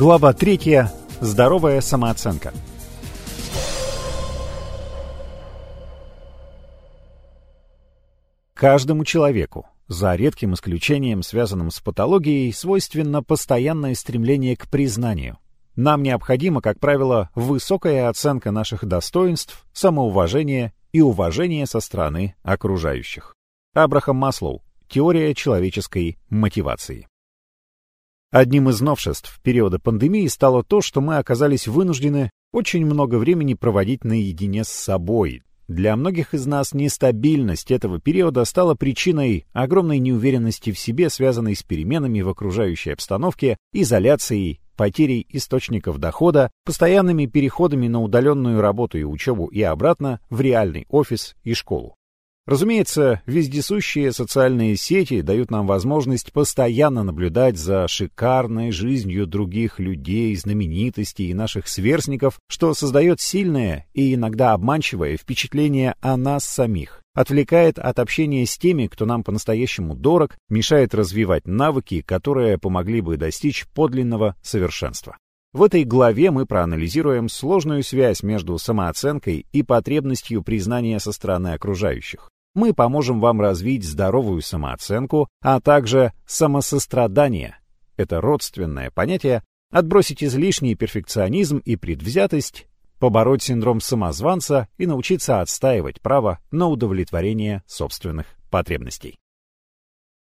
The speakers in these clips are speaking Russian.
Глава 3. Здоровая самооценка. Каждому человеку, за редким исключением, связанным с патологией, свойственно постоянное стремление к признанию. Нам необходима, как правило, высокая оценка наших достоинств, самоуважение и уважение со стороны окружающих. Абрахам Маслоу. Теория человеческой мотивации. Одним из новшеств периода пандемии стало то, что мы оказались вынуждены очень много времени проводить наедине с собой. Для многих из нас нестабильность этого периода стала причиной огромной неуверенности в себе, связанной с переменами в окружающей обстановке, изоляцией, потерей источников дохода, постоянными переходами на удаленную работу и учебу и обратно в реальный офис и школу. Разумеется, вездесущие социальные сети дают нам возможность постоянно наблюдать за шикарной жизнью других людей, знаменитостей и наших сверстников, что создает сильное и иногда обманчивое впечатление о нас самих, отвлекает от общения с теми, кто нам по-настоящему дорог, мешает развивать навыки, которые помогли бы достичь подлинного совершенства. В этой главе мы проанализируем сложную связь между самооценкой и потребностью признания со стороны окружающих мы поможем вам развить здоровую самооценку, а также самосострадание. Это родственное понятие, отбросить излишний перфекционизм и предвзятость, побороть синдром самозванца и научиться отстаивать право на удовлетворение собственных потребностей.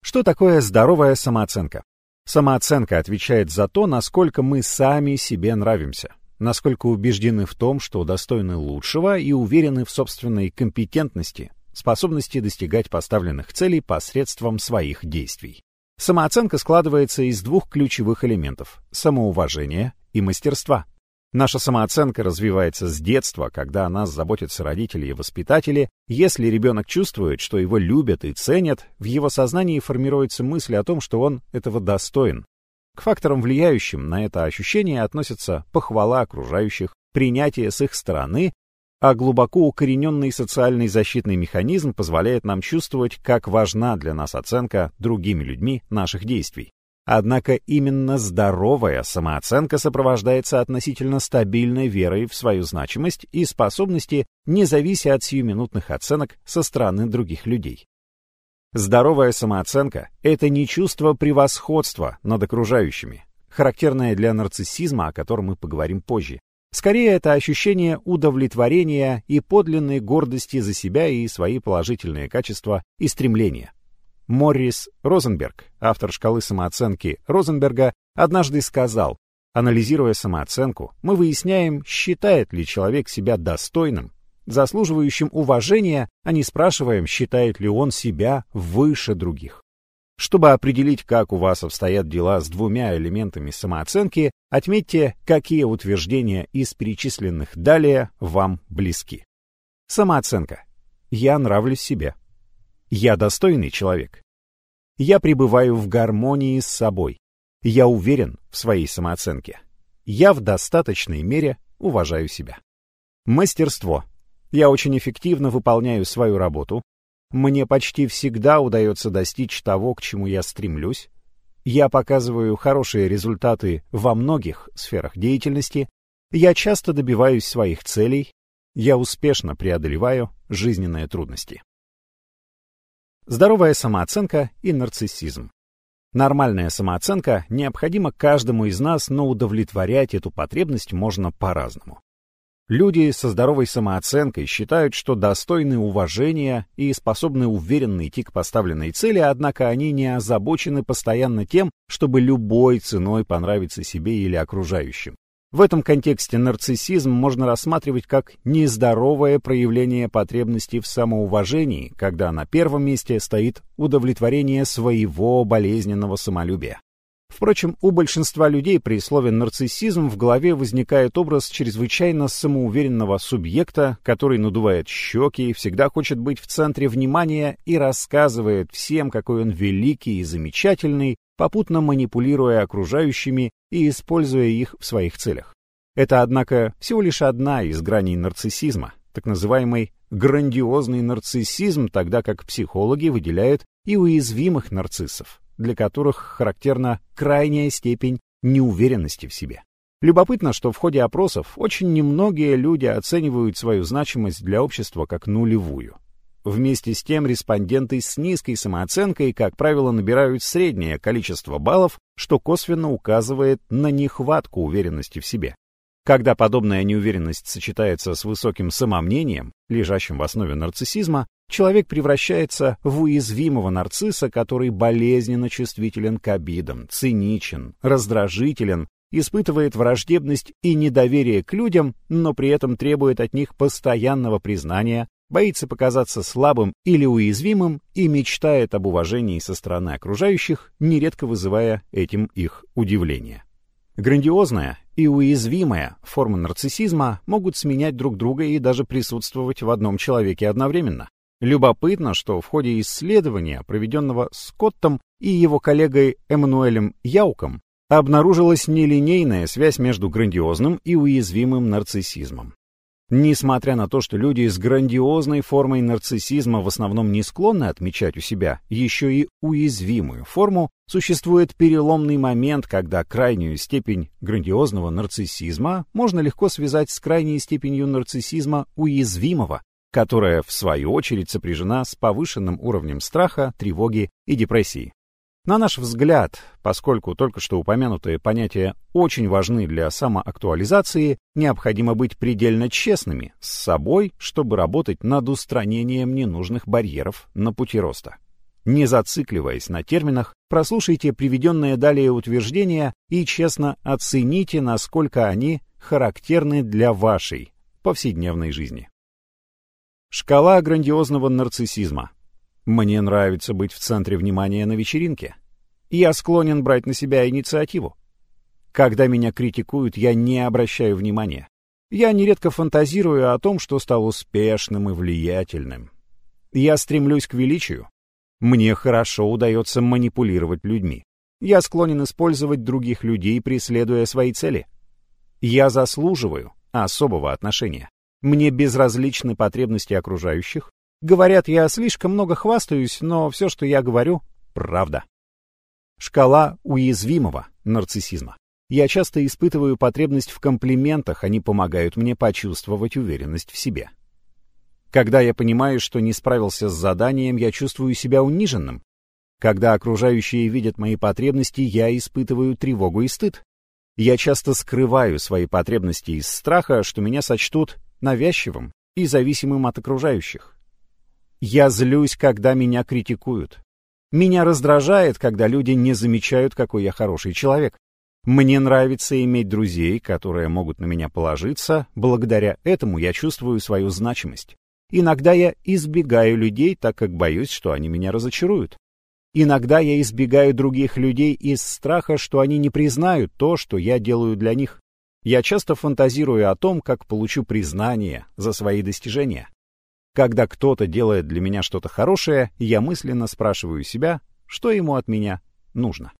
Что такое здоровая самооценка? Самооценка отвечает за то, насколько мы сами себе нравимся, насколько убеждены в том, что достойны лучшего и уверены в собственной компетентности, способности достигать поставленных целей посредством своих действий. Самооценка складывается из двух ключевых элементов – самоуважения и мастерства. Наша самооценка развивается с детства, когда о нас заботятся родители и воспитатели. Если ребенок чувствует, что его любят и ценят, в его сознании формируется мысль о том, что он этого достоин. К факторам, влияющим на это ощущение, относятся похвала окружающих, принятие с их стороны а глубоко укорененный социальный защитный механизм позволяет нам чувствовать, как важна для нас оценка другими людьми наших действий. Однако именно здоровая самооценка сопровождается относительно стабильной верой в свою значимость и способности, не завися от сиюминутных оценок со стороны других людей. Здоровая самооценка — это не чувство превосходства над окружающими, характерное для нарциссизма, о котором мы поговорим позже, Скорее, это ощущение удовлетворения и подлинной гордости за себя и свои положительные качества и стремления. Моррис Розенберг, автор шкалы самооценки Розенберга, однажды сказал, анализируя самооценку, мы выясняем, считает ли человек себя достойным, заслуживающим уважения, а не спрашиваем, считает ли он себя выше других. Чтобы определить, как у вас обстоят дела с двумя элементами самооценки, отметьте, какие утверждения из перечисленных далее вам близки. Самооценка. Я нравлюсь себе. Я достойный человек. Я пребываю в гармонии с собой. Я уверен в своей самооценке. Я в достаточной мере уважаю себя. Мастерство. Я очень эффективно выполняю свою работу, мне почти всегда удается достичь того, к чему я стремлюсь. Я показываю хорошие результаты во многих сферах деятельности. Я часто добиваюсь своих целей. Я успешно преодолеваю жизненные трудности. Здоровая самооценка и нарциссизм. Нормальная самооценка необходима каждому из нас, но удовлетворять эту потребность можно по-разному. Люди со здоровой самооценкой считают, что достойны уважения и способны уверенно идти к поставленной цели, однако они не озабочены постоянно тем, чтобы любой ценой понравиться себе или окружающим. В этом контексте нарциссизм можно рассматривать как нездоровое проявление потребности в самоуважении, когда на первом месте стоит удовлетворение своего болезненного самолюбия. Впрочем, у большинства людей при слове «нарциссизм» в голове возникает образ чрезвычайно самоуверенного субъекта, который надувает щеки, всегда хочет быть в центре внимания и рассказывает всем, какой он великий и замечательный, попутно манипулируя окружающими и используя их в своих целях. Это, однако, всего лишь одна из граней нарциссизма, так называемый грандиозный нарциссизм, тогда как психологи выделяют и уязвимых нарциссов, для которых характерна крайняя степень неуверенности в себе. Любопытно, что в ходе опросов очень немногие люди оценивают свою значимость для общества как нулевую. Вместе с тем респонденты с низкой самооценкой, как правило, набирают среднее количество баллов, что косвенно указывает на нехватку уверенности в себе. Когда подобная неуверенность сочетается с высоким самомнением, лежащим в основе нарциссизма, человек превращается в уязвимого нарцисса, который болезненно чувствителен к обидам, циничен, раздражителен, испытывает враждебность и недоверие к людям, но при этом требует от них постоянного признания, боится показаться слабым или уязвимым и мечтает об уважении со стороны окружающих, нередко вызывая этим их удивление. Грандиозная и уязвимая формы нарциссизма могут сменять друг друга и даже присутствовать в одном человеке одновременно. Любопытно, что в ходе исследования, проведенного Скоттом и его коллегой Эммануэлем Яуком, обнаружилась нелинейная связь между грандиозным и уязвимым нарциссизмом. Несмотря на то, что люди с грандиозной формой нарциссизма в основном не склонны отмечать у себя еще и уязвимую форму, существует переломный момент, когда крайнюю степень грандиозного нарциссизма можно легко связать с крайней степенью нарциссизма уязвимого, которая, в свою очередь, сопряжена с повышенным уровнем страха, тревоги и депрессии. На наш взгляд, поскольку только что упомянутые понятия очень важны для самоактуализации, необходимо быть предельно честными с собой, чтобы работать над устранением ненужных барьеров на пути роста. Не зацикливаясь на терминах, прослушайте приведенные далее утверждения и честно оцените, насколько они характерны для вашей повседневной жизни. Шкала грандиозного нарциссизма – мне нравится быть в центре внимания на вечеринке. Я склонен брать на себя инициативу. Когда меня критикуют, я не обращаю внимания. Я нередко фантазирую о том, что стал успешным и влиятельным. Я стремлюсь к величию. Мне хорошо удается манипулировать людьми. Я склонен использовать других людей, преследуя свои цели. Я заслуживаю особого отношения. Мне безразличны потребности окружающих, Говорят, я слишком много хвастаюсь, но все, что я говорю, правда. Шкала уязвимого нарциссизма. Я часто испытываю потребность в комплиментах, они помогают мне почувствовать уверенность в себе. Когда я понимаю, что не справился с заданием, я чувствую себя униженным. Когда окружающие видят мои потребности, я испытываю тревогу и стыд. Я часто скрываю свои потребности из страха, что меня сочтут навязчивым и зависимым от окружающих. Я злюсь, когда меня критикуют. Меня раздражает, когда люди не замечают, какой я хороший человек. Мне нравится иметь друзей, которые могут на меня положиться, благодаря этому я чувствую свою значимость. Иногда я избегаю людей, так как боюсь, что они меня разочаруют. Иногда я избегаю других людей из страха, что они не признают то, что я делаю для них. Я часто фантазирую о том, как получу признание за свои достижения. Когда кто-то делает для меня что-то хорошее, я мысленно спрашиваю себя, что ему от меня нужно.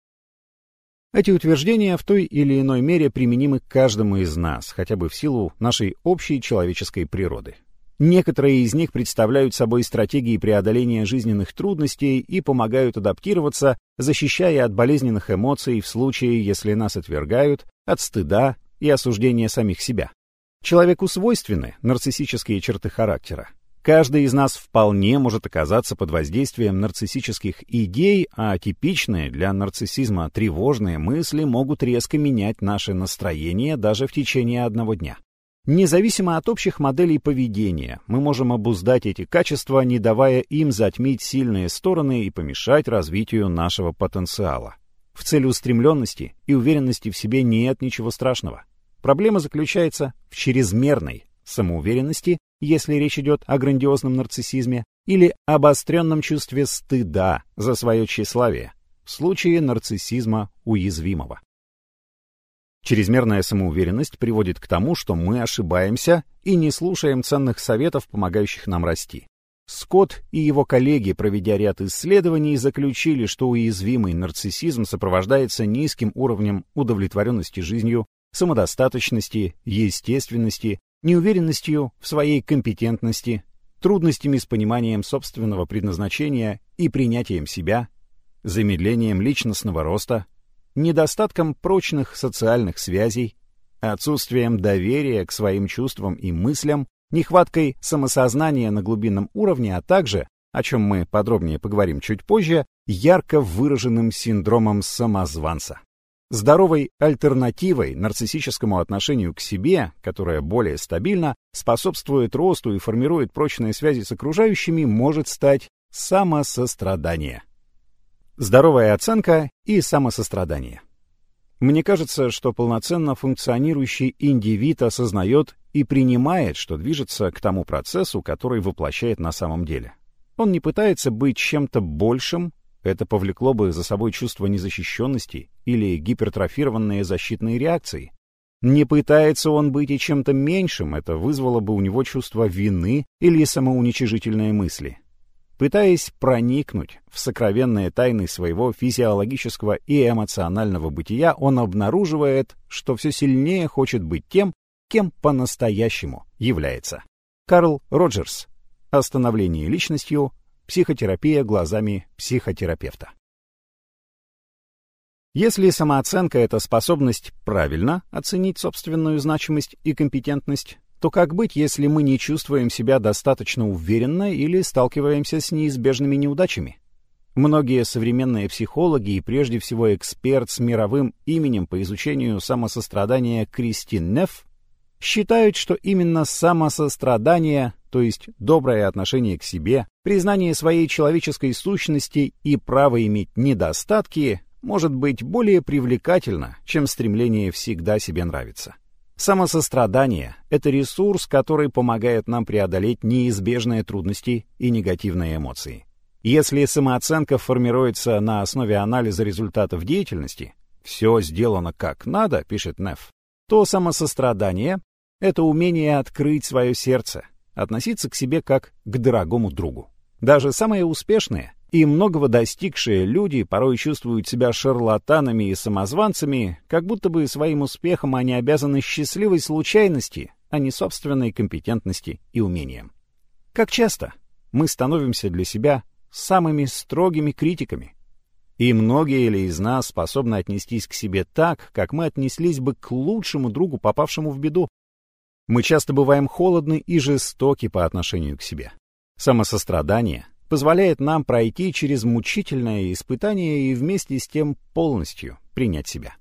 Эти утверждения в той или иной мере применимы к каждому из нас, хотя бы в силу нашей общей человеческой природы. Некоторые из них представляют собой стратегии преодоления жизненных трудностей и помогают адаптироваться, защищая от болезненных эмоций в случае, если нас отвергают, от стыда и осуждения самих себя. Человеку свойственны нарциссические черты характера. Каждый из нас вполне может оказаться под воздействием нарциссических идей, а типичные для нарциссизма тревожные мысли могут резко менять наше настроение даже в течение одного дня. Независимо от общих моделей поведения, мы можем обуздать эти качества, не давая им затмить сильные стороны и помешать развитию нашего потенциала. В целеустремленности и уверенности в себе нет ничего страшного. Проблема заключается в чрезмерной самоуверенности если речь идет о грандиозном нарциссизме, или обостренном чувстве стыда за свое тщеславие, в случае нарциссизма уязвимого. Чрезмерная самоуверенность приводит к тому, что мы ошибаемся и не слушаем ценных советов, помогающих нам расти. Скотт и его коллеги, проведя ряд исследований, заключили, что уязвимый нарциссизм сопровождается низким уровнем удовлетворенности жизнью, самодостаточности, естественности неуверенностью в своей компетентности, трудностями с пониманием собственного предназначения и принятием себя, замедлением личностного роста, недостатком прочных социальных связей, отсутствием доверия к своим чувствам и мыслям, нехваткой самосознания на глубинном уровне, а также, о чем мы подробнее поговорим чуть позже, ярко выраженным синдромом самозванца. Здоровой альтернативой нарциссическому отношению к себе, которая более стабильна, способствует росту и формирует прочные связи с окружающими, может стать самосострадание. Здоровая оценка и самосострадание. Мне кажется, что полноценно функционирующий индивид осознает и принимает, что движется к тому процессу, который воплощает на самом деле. Он не пытается быть чем-то большим, это повлекло бы за собой чувство незащищенности или гипертрофированные защитные реакции. Не пытается он быть и чем-то меньшим, это вызвало бы у него чувство вины или самоуничижительные мысли. Пытаясь проникнуть в сокровенные тайны своего физиологического и эмоционального бытия, он обнаруживает, что все сильнее хочет быть тем, кем по-настоящему является. Карл Роджерс. Остановление личностью. Психотерапия глазами психотерапевта. Если самооценка — это способность правильно оценить собственную значимость и компетентность, то как быть, если мы не чувствуем себя достаточно уверенно или сталкиваемся с неизбежными неудачами? Многие современные психологи и прежде всего эксперт с мировым именем по изучению самосострадания Кристин Неф считают, что именно самосострадание, то есть доброе отношение к себе, признание своей человеческой сущности и право иметь недостатки, может быть более привлекательно, чем стремление всегда себе нравиться. Самосострадание — это ресурс, который помогает нам преодолеть неизбежные трудности и негативные эмоции. Если самооценка формируется на основе анализа результатов деятельности, все сделано как надо, пишет Неф, то самосострадание — это умение открыть свое сердце, относиться к себе как к дорогому другу. Даже самые успешные и многого достигшие люди порой чувствуют себя шарлатанами и самозванцами, как будто бы своим успехом они обязаны счастливой случайности, а не собственной компетентности и умениям. Как часто мы становимся для себя самыми строгими критиками. И многие ли из нас способны отнестись к себе так, как мы отнеслись бы к лучшему другу, попавшему в беду. Мы часто бываем холодны и жестоки по отношению к себе. Самосострадание позволяет нам пройти через мучительное испытание и вместе с тем полностью принять себя.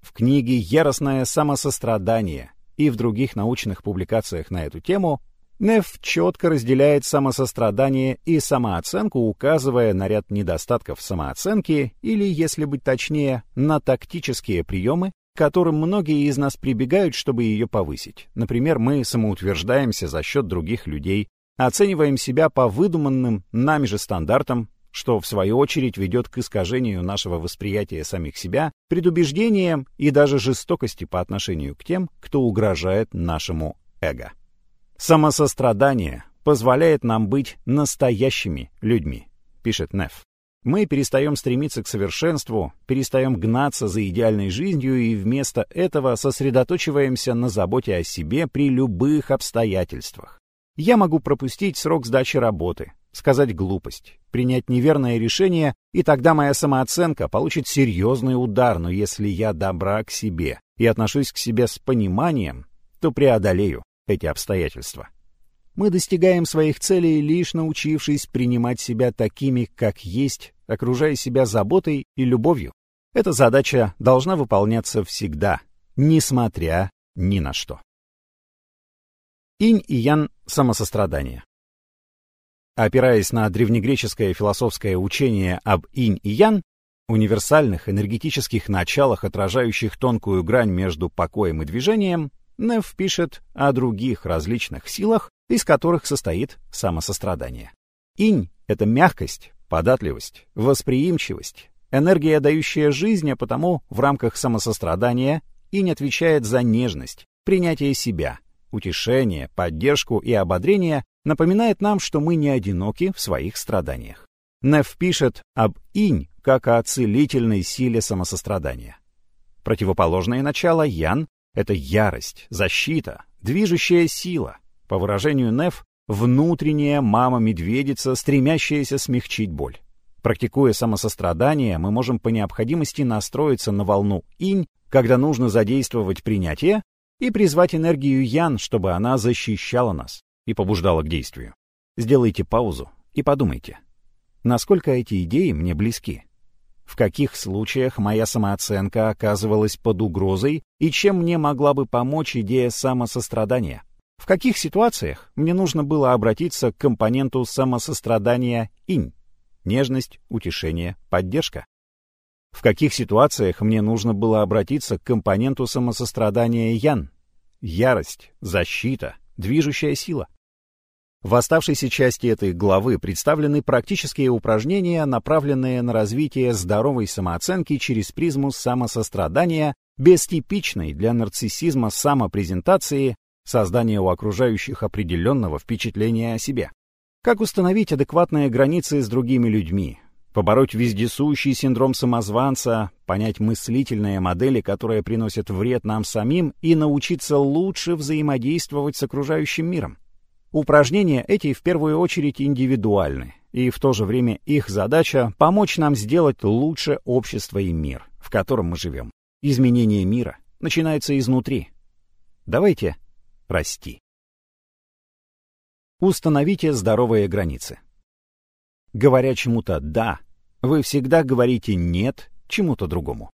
В книге «Яростное самосострадание» и в других научных публикациях на эту тему Неф четко разделяет самосострадание и самооценку, указывая на ряд недостатков самооценки или, если быть точнее, на тактические приемы, к которым многие из нас прибегают, чтобы ее повысить. Например, мы самоутверждаемся за счет других людей, оцениваем себя по выдуманным нами же стандартам, что в свою очередь ведет к искажению нашего восприятия самих себя, предубеждениям и даже жестокости по отношению к тем, кто угрожает нашему эго. Самосострадание позволяет нам быть настоящими людьми, пишет Неф. Мы перестаем стремиться к совершенству, перестаем гнаться за идеальной жизнью и вместо этого сосредоточиваемся на заботе о себе при любых обстоятельствах. Я могу пропустить срок сдачи работы, сказать глупость, принять неверное решение, и тогда моя самооценка получит серьезный удар, но если я добра к себе и отношусь к себе с пониманием, то преодолею эти обстоятельства. Мы достигаем своих целей, лишь научившись принимать себя такими, как есть, окружая себя заботой и любовью. Эта задача должна выполняться всегда, несмотря ни на что. Инь и Ян самосострадания. Опираясь на древнегреческое философское учение об инь и ян, универсальных энергетических началах, отражающих тонкую грань между покоем и движением, Неф пишет о других различных силах, из которых состоит самосострадание. Инь — это мягкость, податливость, восприимчивость, энергия, дающая жизнь, а потому в рамках самосострадания инь отвечает за нежность, принятие себя — утешение, поддержку и ободрение напоминает нам, что мы не одиноки в своих страданиях. Неф пишет об инь как о целительной силе самосострадания. Противоположное начало ян — это ярость, защита, движущая сила. По выражению Неф, внутренняя мама-медведица, стремящаяся смягчить боль. Практикуя самосострадание, мы можем по необходимости настроиться на волну инь, когда нужно задействовать принятие, и призвать энергию ян, чтобы она защищала нас и побуждала к действию. Сделайте паузу и подумайте, насколько эти идеи мне близки. В каких случаях моя самооценка оказывалась под угрозой и чем мне могла бы помочь идея самосострадания? В каких ситуациях мне нужно было обратиться к компоненту самосострадания инь? Нежность, утешение, поддержка. В каких ситуациях мне нужно было обратиться к компоненту самосострадания ян? Ярость, защита, движущая сила. В оставшейся части этой главы представлены практические упражнения, направленные на развитие здоровой самооценки через призму самосострадания, без типичной для нарциссизма самопрезентации, создания у окружающих определенного впечатления о себе. Как установить адекватные границы с другими людьми, побороть вездесущий синдром самозванца, понять мыслительные модели, которые приносят вред нам самим, и научиться лучше взаимодействовать с окружающим миром. Упражнения эти в первую очередь индивидуальны, и в то же время их задача — помочь нам сделать лучше общество и мир, в котором мы живем. Изменение мира начинается изнутри. Давайте расти. Установите здоровые границы. Говоря чему-то «да», вы всегда говорите «нет» чему-то другому.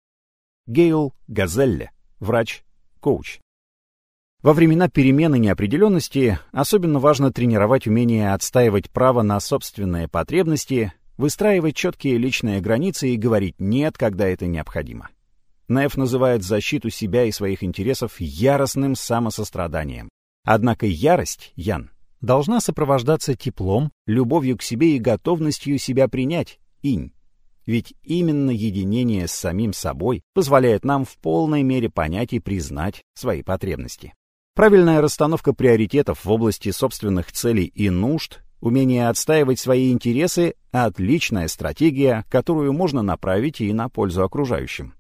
Гейл Газелле, врач, коуч. Во времена перемены неопределенности особенно важно тренировать умение отстаивать право на собственные потребности, выстраивать четкие личные границы и говорить «нет», когда это необходимо. Неф называет защиту себя и своих интересов яростным самосостраданием. Однако ярость, Ян, должна сопровождаться теплом, любовью к себе и готовностью себя принять, инь. Ведь именно единение с самим собой позволяет нам в полной мере понять и признать свои потребности. Правильная расстановка приоритетов в области собственных целей и нужд, умение отстаивать свои интересы — отличная стратегия, которую можно направить и на пользу окружающим.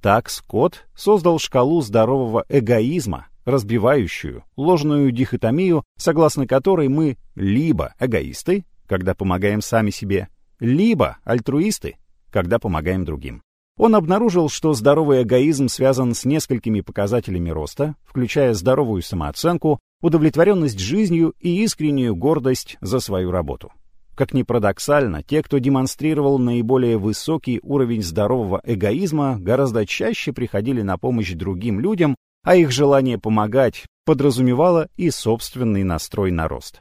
Так Скотт создал шкалу здорового эгоизма, разбивающую ложную дихотомию, согласно которой мы либо эгоисты, когда помогаем сами себе, либо альтруисты, когда помогаем другим. Он обнаружил, что здоровый эгоизм связан с несколькими показателями роста, включая здоровую самооценку, удовлетворенность жизнью и искреннюю гордость за свою работу. Как ни парадоксально, те, кто демонстрировал наиболее высокий уровень здорового эгоизма, гораздо чаще приходили на помощь другим людям а их желание помогать подразумевало и собственный настрой на рост.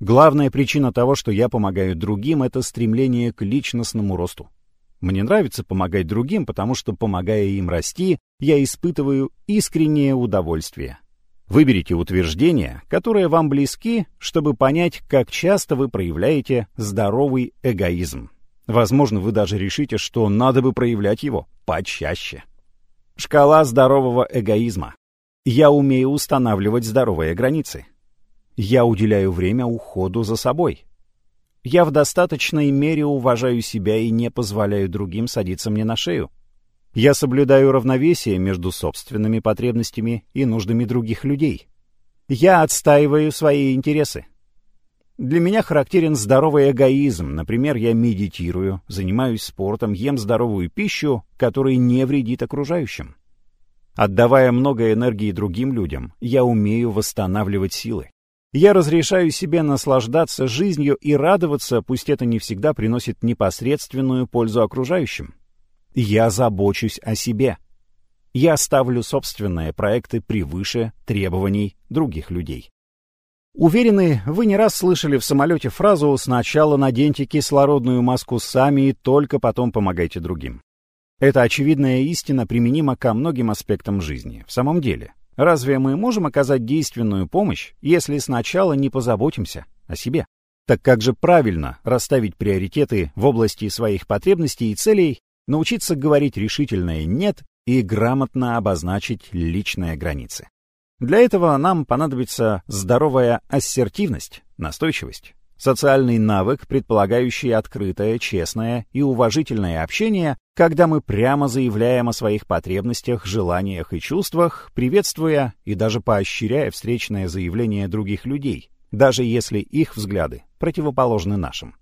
Главная причина того, что я помогаю другим, это стремление к личностному росту. Мне нравится помогать другим, потому что, помогая им расти, я испытываю искреннее удовольствие. Выберите утверждения, которые вам близки, чтобы понять, как часто вы проявляете здоровый эгоизм. Возможно, вы даже решите, что надо бы проявлять его почаще. Шкала здорового эгоизма. Я умею устанавливать здоровые границы. Я уделяю время уходу за собой. Я в достаточной мере уважаю себя и не позволяю другим садиться мне на шею. Я соблюдаю равновесие между собственными потребностями и нуждами других людей. Я отстаиваю свои интересы. Для меня характерен здоровый эгоизм. Например, я медитирую, занимаюсь спортом, ем здоровую пищу, которая не вредит окружающим. Отдавая много энергии другим людям, я умею восстанавливать силы. Я разрешаю себе наслаждаться жизнью и радоваться, пусть это не всегда приносит непосредственную пользу окружающим. Я забочусь о себе. Я ставлю собственные проекты превыше требований других людей. Уверены, вы не раз слышали в самолете фразу «сначала наденьте кислородную маску сами и только потом помогайте другим». Эта очевидная истина применима ко многим аспектам жизни. В самом деле, разве мы можем оказать действенную помощь, если сначала не позаботимся о себе? Так как же правильно расставить приоритеты в области своих потребностей и целей, научиться говорить решительное «нет» и грамотно обозначить личные границы? Для этого нам понадобится здоровая ассертивность, настойчивость, социальный навык, предполагающий открытое, честное и уважительное общение, когда мы прямо заявляем о своих потребностях, желаниях и чувствах, приветствуя и даже поощряя встречное заявление других людей, даже если их взгляды противоположны нашим.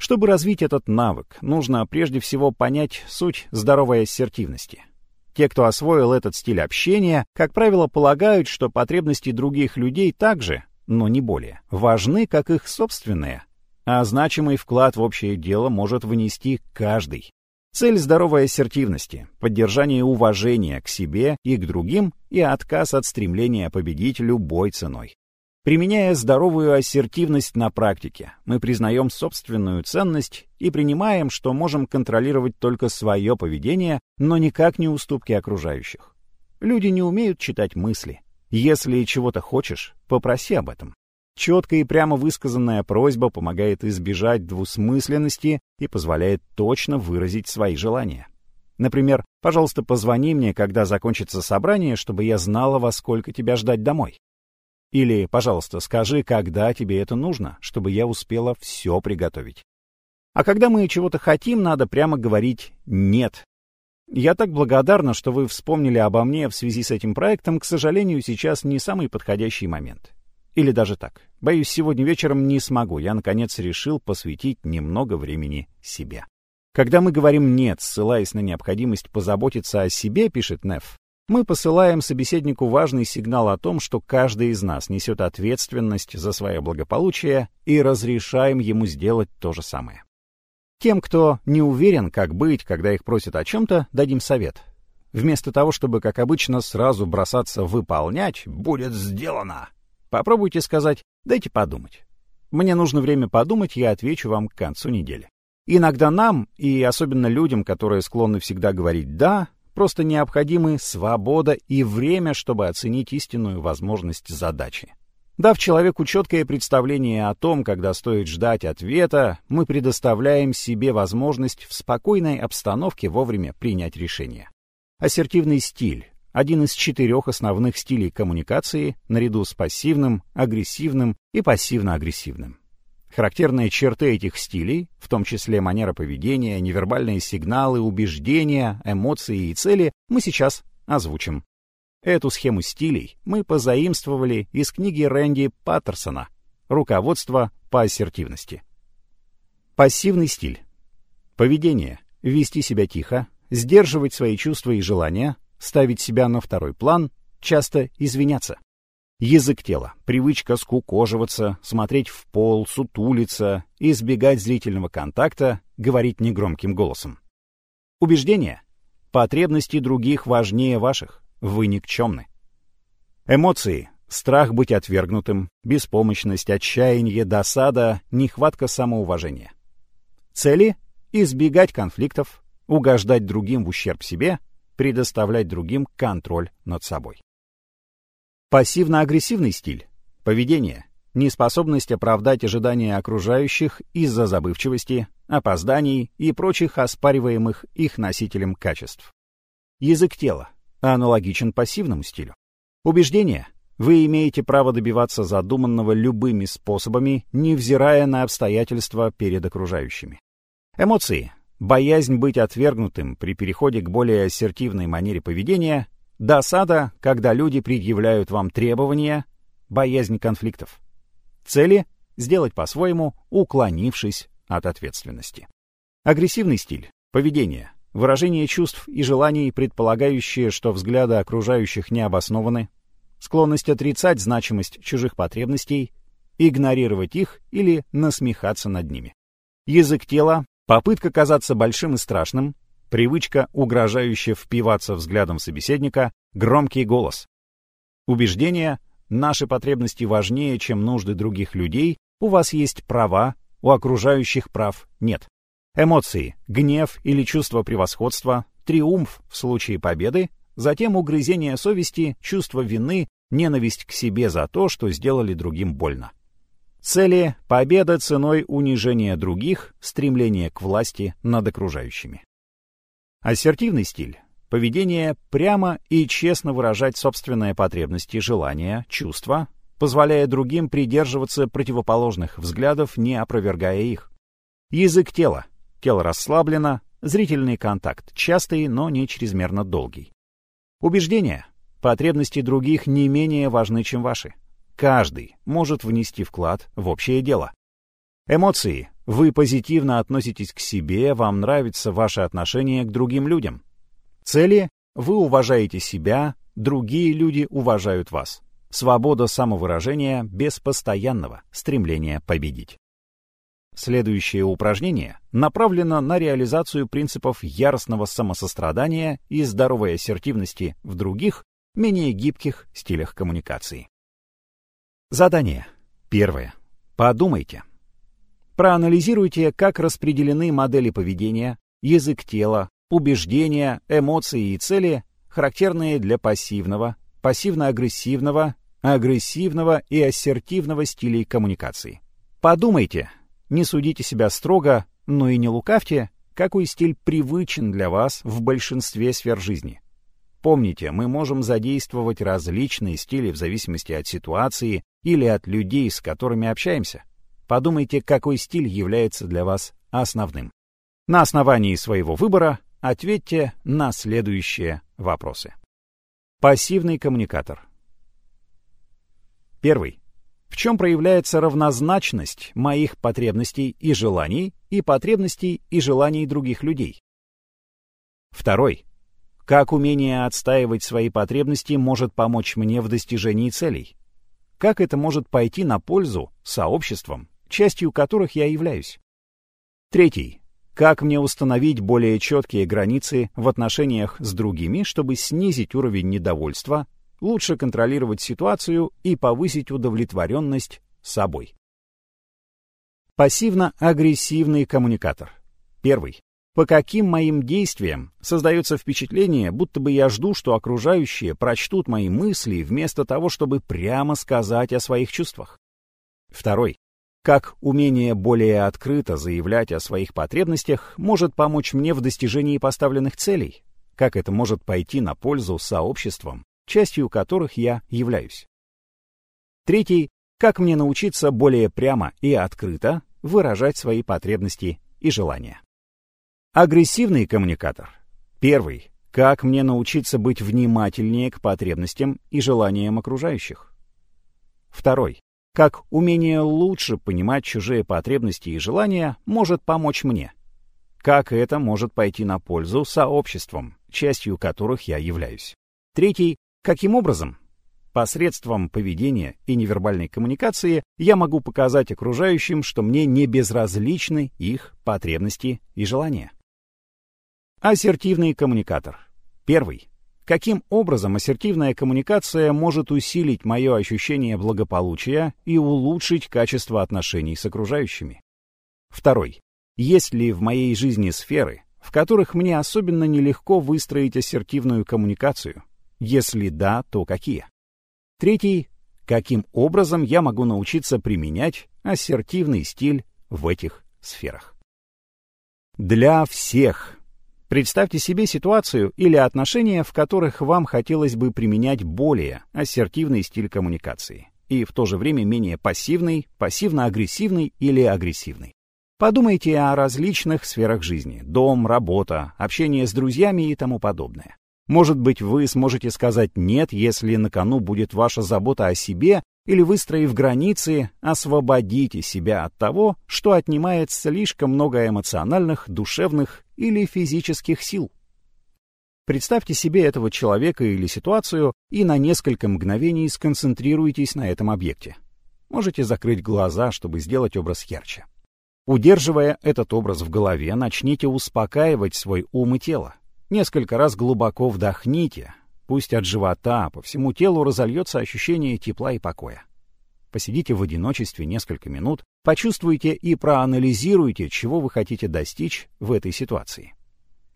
Чтобы развить этот навык, нужно прежде всего понять суть здоровой ассертивности. Те, кто освоил этот стиль общения, как правило, полагают, что потребности других людей также, но не более, важны, как их собственные, а значимый вклад в общее дело может внести каждый. Цель здоровой ассертивности — поддержание уважения к себе и к другим и отказ от стремления победить любой ценой. Применяя здоровую ассертивность на практике, мы признаем собственную ценность и принимаем, что можем контролировать только свое поведение, но никак не уступки окружающих. Люди не умеют читать мысли. Если чего-то хочешь, попроси об этом. Четкая и прямо высказанная просьба помогает избежать двусмысленности и позволяет точно выразить свои желания. Например, «Пожалуйста, позвони мне, когда закончится собрание, чтобы я знала, во сколько тебя ждать домой». Или, пожалуйста, скажи, когда тебе это нужно, чтобы я успела все приготовить. А когда мы чего-то хотим, надо прямо говорить «нет». Я так благодарна, что вы вспомнили обо мне в связи с этим проектом. К сожалению, сейчас не самый подходящий момент. Или даже так. Боюсь, сегодня вечером не смогу. Я, наконец, решил посвятить немного времени себе. Когда мы говорим «нет», ссылаясь на необходимость позаботиться о себе, пишет Неф, мы посылаем собеседнику важный сигнал о том, что каждый из нас несет ответственность за свое благополучие и разрешаем ему сделать то же самое. Тем, кто не уверен, как быть, когда их просят о чем-то, дадим совет. Вместо того, чтобы, как обычно, сразу бросаться выполнять, будет сделано. Попробуйте сказать «дайте подумать». Мне нужно время подумать, я отвечу вам к концу недели. Иногда нам, и особенно людям, которые склонны всегда говорить «да», Просто необходимы свобода и время, чтобы оценить истинную возможность задачи. Дав человеку четкое представление о том, когда стоит ждать ответа, мы предоставляем себе возможность в спокойной обстановке вовремя принять решение. Ассертивный стиль — один из четырех основных стилей коммуникации наряду с пассивным, агрессивным и пассивно-агрессивным. Характерные черты этих стилей, в том числе манера поведения, невербальные сигналы, убеждения, эмоции и цели, мы сейчас озвучим. Эту схему стилей мы позаимствовали из книги Рэнди Паттерсона «Руководство по ассертивности». Пассивный стиль. Поведение. Вести себя тихо, сдерживать свои чувства и желания, ставить себя на второй план, часто извиняться. Язык тела, привычка скукоживаться, смотреть в пол, сутулиться, избегать зрительного контакта, говорить негромким голосом. Убеждение. Потребности других важнее ваших. Вы никчемны. Эмоции. Страх быть отвергнутым, беспомощность, отчаяние, досада, нехватка самоуважения. Цели — избегать конфликтов, угождать другим в ущерб себе, предоставлять другим контроль над собой. Пассивно-агрессивный стиль. Поведение. Неспособность оправдать ожидания окружающих из-за забывчивости, опозданий и прочих оспариваемых их носителем качеств. Язык тела. Аналогичен пассивному стилю. Убеждение. Вы имеете право добиваться задуманного любыми способами, невзирая на обстоятельства перед окружающими. Эмоции. Боязнь быть отвергнутым при переходе к более ассертивной манере поведения Досада, когда люди предъявляют вам требования, боязнь конфликтов. Цели — сделать по-своему, уклонившись от ответственности. Агрессивный стиль, поведение, выражение чувств и желаний, предполагающие, что взгляды окружающих не обоснованы, склонность отрицать значимость чужих потребностей, игнорировать их или насмехаться над ними. Язык тела, попытка казаться большим и страшным, привычка, угрожающая впиваться взглядом собеседника, громкий голос. Убеждение «наши потребности важнее, чем нужды других людей», у вас есть права, у окружающих прав нет. Эмоции, гнев или чувство превосходства, триумф в случае победы, затем угрызение совести, чувство вины, ненависть к себе за то, что сделали другим больно. Цели — победа ценой унижения других, стремление к власти над окружающими. Ассертивный стиль — поведение прямо и честно выражать собственные потребности, желания, чувства, позволяя другим придерживаться противоположных взглядов, не опровергая их. Язык тела. Тело расслаблено, зрительный контакт частый, но не чрезмерно долгий. Убеждения. Потребности других не менее важны, чем ваши. Каждый может внести вклад в общее дело. Эмоции Вы позитивно относитесь к себе, вам нравится ваше отношение к другим людям. Цели – вы уважаете себя, другие люди уважают вас. Свобода самовыражения без постоянного стремления победить. Следующее упражнение направлено на реализацию принципов яростного самосострадания и здоровой ассертивности в других, менее гибких стилях коммуникации. Задание. Первое. Подумайте. Проанализируйте, как распределены модели поведения, язык тела, убеждения, эмоции и цели, характерные для пассивного, пассивно-агрессивного, агрессивного и ассертивного стилей коммуникации. Подумайте, не судите себя строго, но и не лукавьте, какой стиль привычен для вас в большинстве сфер жизни. Помните, мы можем задействовать различные стили в зависимости от ситуации или от людей, с которыми общаемся. Подумайте, какой стиль является для вас основным. На основании своего выбора ответьте на следующие вопросы. Пассивный коммуникатор. Первый. В чем проявляется равнозначность моих потребностей и желаний и потребностей и желаний других людей? Второй. Как умение отстаивать свои потребности может помочь мне в достижении целей? Как это может пойти на пользу сообществам, частью которых я являюсь? Третий. Как мне установить более четкие границы в отношениях с другими, чтобы снизить уровень недовольства лучше контролировать ситуацию и повысить удовлетворенность собой. Пассивно-агрессивный коммуникатор. Первый. По каким моим действиям создается впечатление, будто бы я жду, что окружающие прочтут мои мысли вместо того, чтобы прямо сказать о своих чувствах. Второй. Как умение более открыто заявлять о своих потребностях может помочь мне в достижении поставленных целей? Как это может пойти на пользу сообществам, частью которых я являюсь. Третий — как мне научиться более прямо и открыто выражать свои потребности и желания. Агрессивный коммуникатор. Первый — как мне научиться быть внимательнее к потребностям и желаниям окружающих. Второй — как умение лучше понимать чужие потребности и желания может помочь мне. Как это может пойти на пользу сообществам, частью которых я являюсь. Третий Каким образом? Посредством поведения и невербальной коммуникации я могу показать окружающим, что мне не безразличны их потребности и желания. Ассертивный коммуникатор. Первый. Каким образом ассертивная коммуникация может усилить мое ощущение благополучия и улучшить качество отношений с окружающими? Второй. Есть ли в моей жизни сферы, в которых мне особенно нелегко выстроить ассертивную коммуникацию, если да, то какие? Третий. Каким образом я могу научиться применять ассертивный стиль в этих сферах? Для всех. Представьте себе ситуацию или отношения, в которых вам хотелось бы применять более ассертивный стиль коммуникации и в то же время менее пассивный, пассивно-агрессивный или агрессивный. Подумайте о различных сферах жизни – дом, работа, общение с друзьями и тому подобное. Может быть, вы сможете сказать «нет», если на кону будет ваша забота о себе, или, выстроив границы, освободите себя от того, что отнимает слишком много эмоциональных, душевных или физических сил. Представьте себе этого человека или ситуацию и на несколько мгновений сконцентрируйтесь на этом объекте. Можете закрыть глаза, чтобы сделать образ ярче. Удерживая этот образ в голове, начните успокаивать свой ум и тело. Несколько раз глубоко вдохните, пусть от живота по всему телу разольется ощущение тепла и покоя. Посидите в одиночестве несколько минут, почувствуйте и проанализируйте, чего вы хотите достичь в этой ситуации.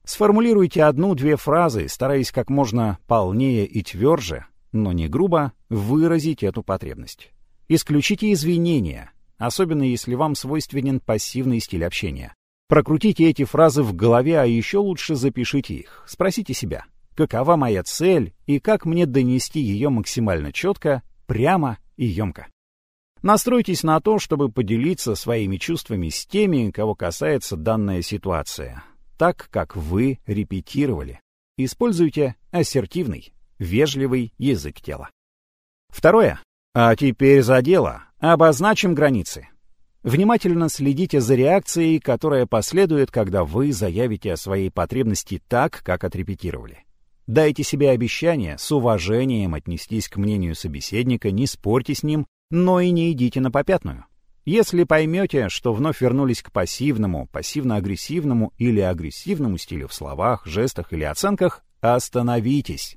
Сформулируйте одну-две фразы, стараясь как можно полнее и тверже, но не грубо, выразить эту потребность. Исключите извинения, особенно если вам свойственен пассивный стиль общения. Прокрутите эти фразы в голове, а еще лучше запишите их. Спросите себя, какова моя цель и как мне донести ее максимально четко, прямо и емко. Настройтесь на то, чтобы поделиться своими чувствами с теми, кого касается данная ситуация, так, как вы репетировали. Используйте ассертивный, вежливый язык тела. Второе. А теперь за дело. Обозначим границы. Внимательно следите за реакцией, которая последует, когда вы заявите о своей потребности так, как отрепетировали. Дайте себе обещание с уважением отнестись к мнению собеседника, не спорьте с ним, но и не идите на попятную. Если поймете, что вновь вернулись к пассивному, пассивно-агрессивному или агрессивному стилю в словах, жестах или оценках, остановитесь.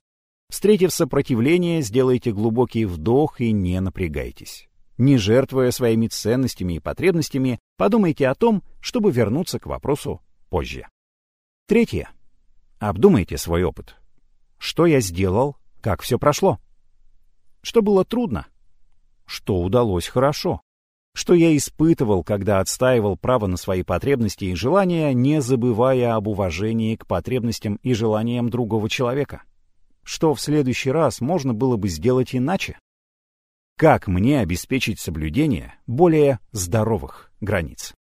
Встретив сопротивление, сделайте глубокий вдох и не напрягайтесь. Не жертвуя своими ценностями и потребностями, подумайте о том, чтобы вернуться к вопросу позже. Третье. Обдумайте свой опыт. Что я сделал? Как все прошло? Что было трудно? Что удалось хорошо? Что я испытывал, когда отстаивал право на свои потребности и желания, не забывая об уважении к потребностям и желаниям другого человека? Что в следующий раз можно было бы сделать иначе? Как мне обеспечить соблюдение более здоровых границ?